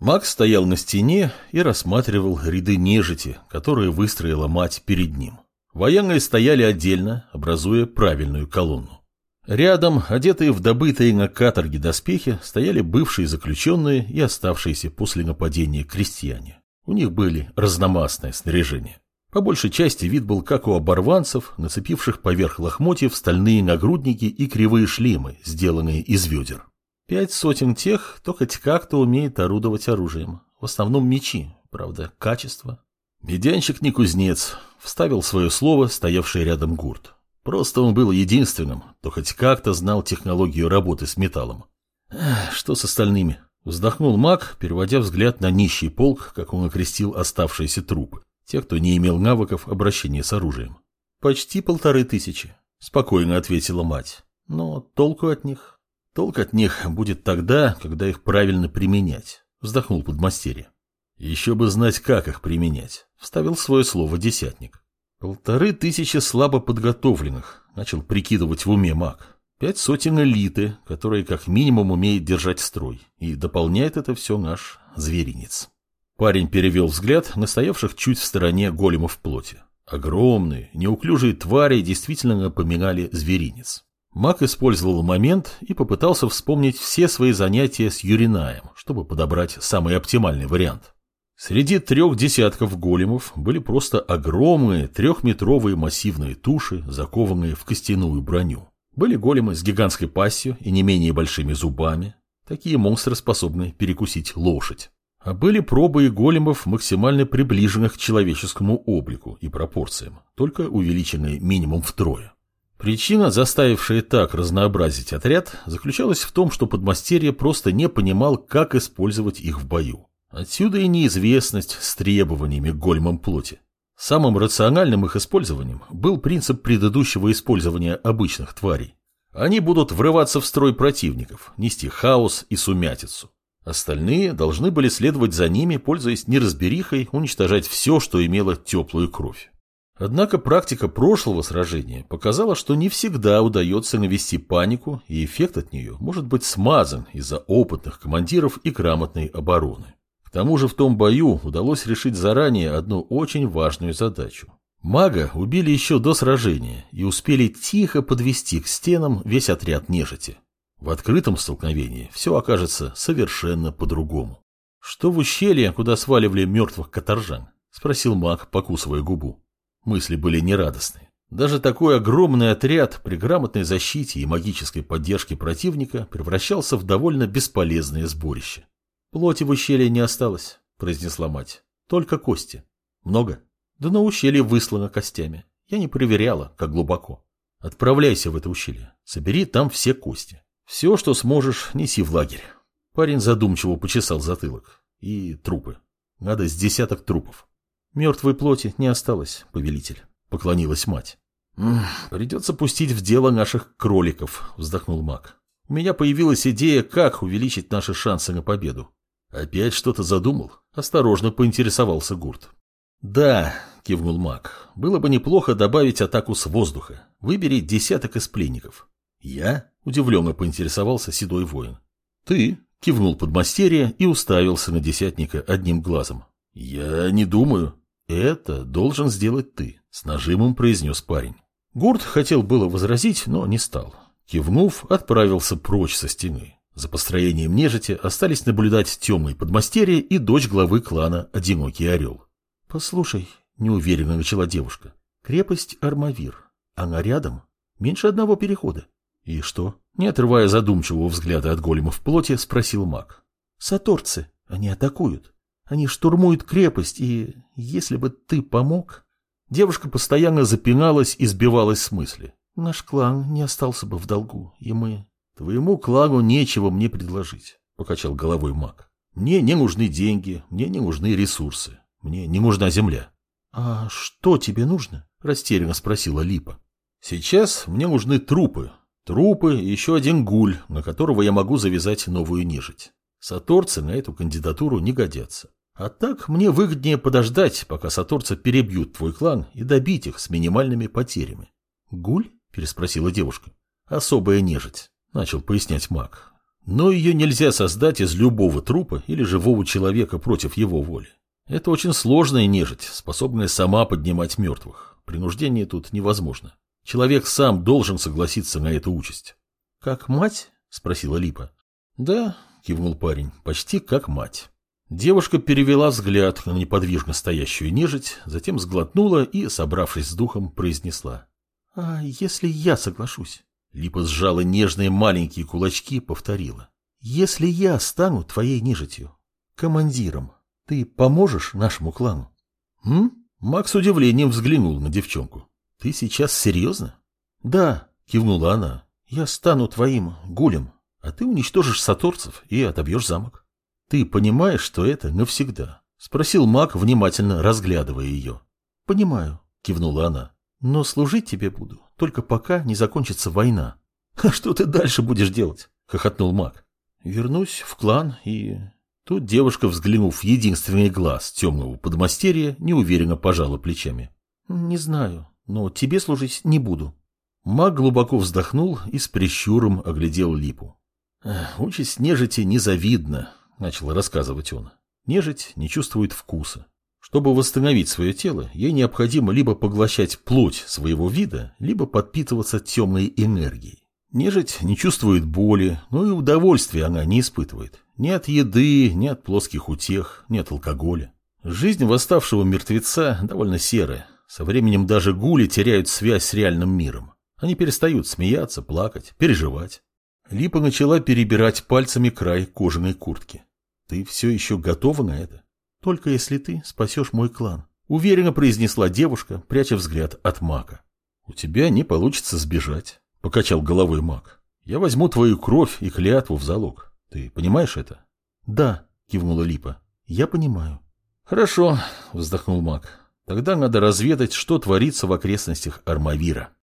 Макс стоял на стене и рассматривал ряды нежити, которые выстроила мать перед ним. Военные стояли отдельно, образуя правильную колонну. Рядом, одетые в добытые на каторге доспехи, стояли бывшие заключенные и оставшиеся после нападения крестьяне. У них были разномастное снаряжение. По большей части вид был как у оборванцев, нацепивших поверх лохмотьев стальные нагрудники и кривые шлемы, сделанные из ведер. Пять сотен тех, кто хоть как-то умеет орудовать оружием. В основном мечи, правда, качество. Медянщик не кузнец, вставил свое слово, стоявший рядом гурт. Просто он был единственным, кто хоть как-то знал технологию работы с металлом. что с остальными? Вздохнул маг, переводя взгляд на нищий полк, как он окрестил оставшиеся трупы, те, кто не имел навыков обращения с оружием. Почти полторы тысячи, спокойно ответила мать. Но толку от них Толк от них будет тогда, когда их правильно применять, вздохнул подмастерье. Еще бы знать, как их применять, вставил свое слово десятник. Полторы тысячи слабо подготовленных, начал прикидывать в уме маг. Пять сотен элиты, которые как минимум умеют держать строй, и дополняет это все наш зверинец. Парень перевел взгляд на стоявших чуть в стороне големов плоти. Огромные, неуклюжие твари действительно напоминали зверинец. Мак использовал момент и попытался вспомнить все свои занятия с Юринаем, чтобы подобрать самый оптимальный вариант. Среди трех десятков големов были просто огромные трехметровые массивные туши, закованные в костяную броню. Были големы с гигантской пастью и не менее большими зубами. Такие монстры способны перекусить лошадь. А были пробы и големов, максимально приближенных к человеческому облику и пропорциям, только увеличенные минимум втрое. Причина, заставившая так разнообразить отряд, заключалась в том, что подмастерье просто не понимал, как использовать их в бою. Отсюда и неизвестность с требованиями к гольмам плоти. Самым рациональным их использованием был принцип предыдущего использования обычных тварей. Они будут врываться в строй противников, нести хаос и сумятицу. Остальные должны были следовать за ними, пользуясь неразберихой, уничтожать все, что имело теплую кровь. Однако практика прошлого сражения показала, что не всегда удается навести панику, и эффект от нее может быть смазан из-за опытных командиров и грамотной обороны. К тому же в том бою удалось решить заранее одну очень важную задачу. Мага убили еще до сражения и успели тихо подвести к стенам весь отряд нежити. В открытом столкновении все окажется совершенно по-другому. «Что в ущелье, куда сваливали мертвых каторжан?» – спросил маг, покусывая губу. Мысли были нерадостные. Даже такой огромный отряд при грамотной защите и магической поддержке противника превращался в довольно бесполезное сборище. «Плоти в ущелье не осталось», — произнесла мать. «Только кости. Много? Да на ущелье выслано костями. Я не проверяла, как глубоко. Отправляйся в это ущелье. Собери там все кости. Все, что сможешь, неси в лагерь». Парень задумчиво почесал затылок. И трупы. Надо с десяток трупов. Мертвой плоти не осталось, повелитель, поклонилась мать. «Придется пустить в дело наших кроликов», — вздохнул маг. «У меня появилась идея, как увеличить наши шансы на победу». «Опять что-то задумал?» — осторожно поинтересовался Гурт. «Да», — кивнул маг, — «было бы неплохо добавить атаку с воздуха. Выбери десяток из пленников». «Я?» — удивленно поинтересовался седой воин. «Ты?» — кивнул подмастерье и уставился на десятника одним глазом. «Я не думаю». «Это должен сделать ты», — с нажимом произнес парень. Гурт хотел было возразить, но не стал. Кивнув, отправился прочь со стены. За построением нежити остались наблюдать темный подмастерье и дочь главы клана Одинокий Орел. «Послушай», — неуверенно начала девушка, — «крепость Армавир. Она рядом. Меньше одного перехода». «И что?» — не отрывая задумчивого взгляда от големов плоти, спросил маг. «Саторцы. Они атакуют. Они штурмуют крепость, и если бы ты помог... Девушка постоянно запиналась и сбивалась с мысли. Наш клан не остался бы в долгу, и мы... Твоему клану нечего мне предложить, покачал головой маг. Мне не нужны деньги, мне не нужны ресурсы, мне не нужна земля. А что тебе нужно? Растерянно спросила Липа. Сейчас мне нужны трупы. Трупы и еще один гуль, на которого я могу завязать новую нежить. Саторцы на эту кандидатуру не годятся. А так мне выгоднее подождать, пока саторцы перебьют твой клан и добить их с минимальными потерями. Гуль? переспросила девушка. Особая нежить, начал пояснять маг. Но ее нельзя создать из любого трупа или живого человека против его воли. Это очень сложная нежить, способная сама поднимать мертвых. Принуждение тут невозможно. Человек сам должен согласиться на эту участь. — Как мать? — спросила Липа. — Да, — кивнул парень, — почти как мать. Девушка перевела взгляд на неподвижно стоящую нежить, затем сглотнула и, собравшись с духом, произнесла. — А если я соглашусь? Липа сжала нежные маленькие кулачки, повторила. — Если я стану твоей нежитью, командиром, ты поможешь нашему клану? — М? Макс с удивлением взглянул на девчонку. — Ты сейчас серьезно? — Да, — кивнула она. — Я стану твоим гулем, а ты уничтожишь саторцев и отобьешь замок. — Ты понимаешь, что это навсегда? — спросил маг, внимательно разглядывая ее. — Понимаю, — кивнула она. — Но служить тебе буду только пока не закончится война. — А что ты дальше будешь делать? — хохотнул маг. — Вернусь в клан и... Тут девушка, взглянув в единственный глаз темного подмастерья, неуверенно пожала плечами. — Не знаю, но тебе служить не буду. Маг глубоко вздохнул и с прищуром оглядел липу. — Участь нежити незавидна, — начал рассказывать он. Нежить не чувствует вкуса. Чтобы восстановить свое тело, ей необходимо либо поглощать плоть своего вида, либо подпитываться темной энергией. Нежить не чувствует боли, но и удовольствия она не испытывает. Ни от еды, ни от плоских утех, ни от алкоголя. Жизнь восставшего мертвеца довольно серая. Со временем даже гули теряют связь с реальным миром. Они перестают смеяться, плакать, переживать. Липа начала перебирать пальцами край кожаной куртки. «Ты все еще готова на это?» «Только если ты спасешь мой клан», — уверенно произнесла девушка, пряча взгляд от мака. «У тебя не получится сбежать», — покачал головой маг. «Я возьму твою кровь и клятву в залог. Ты понимаешь это?» «Да», — кивнула Липа. «Я понимаю». «Хорошо», — вздохнул маг. «Тогда надо разведать, что творится в окрестностях Армавира».